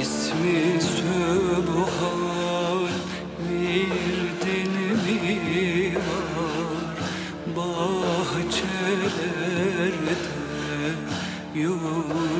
İsmi Sübhan bir dinimi var. Bahçelerde yol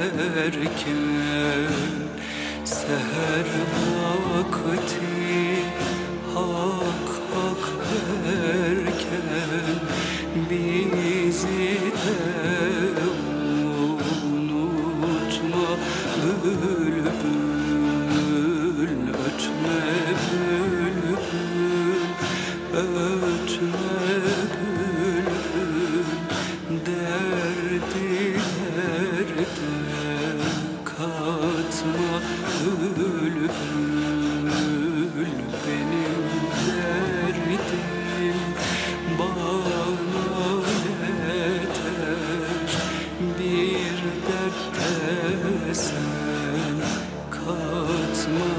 derken Seher vakti bülbül benim derdim bana yeter. Bir dertte sen katma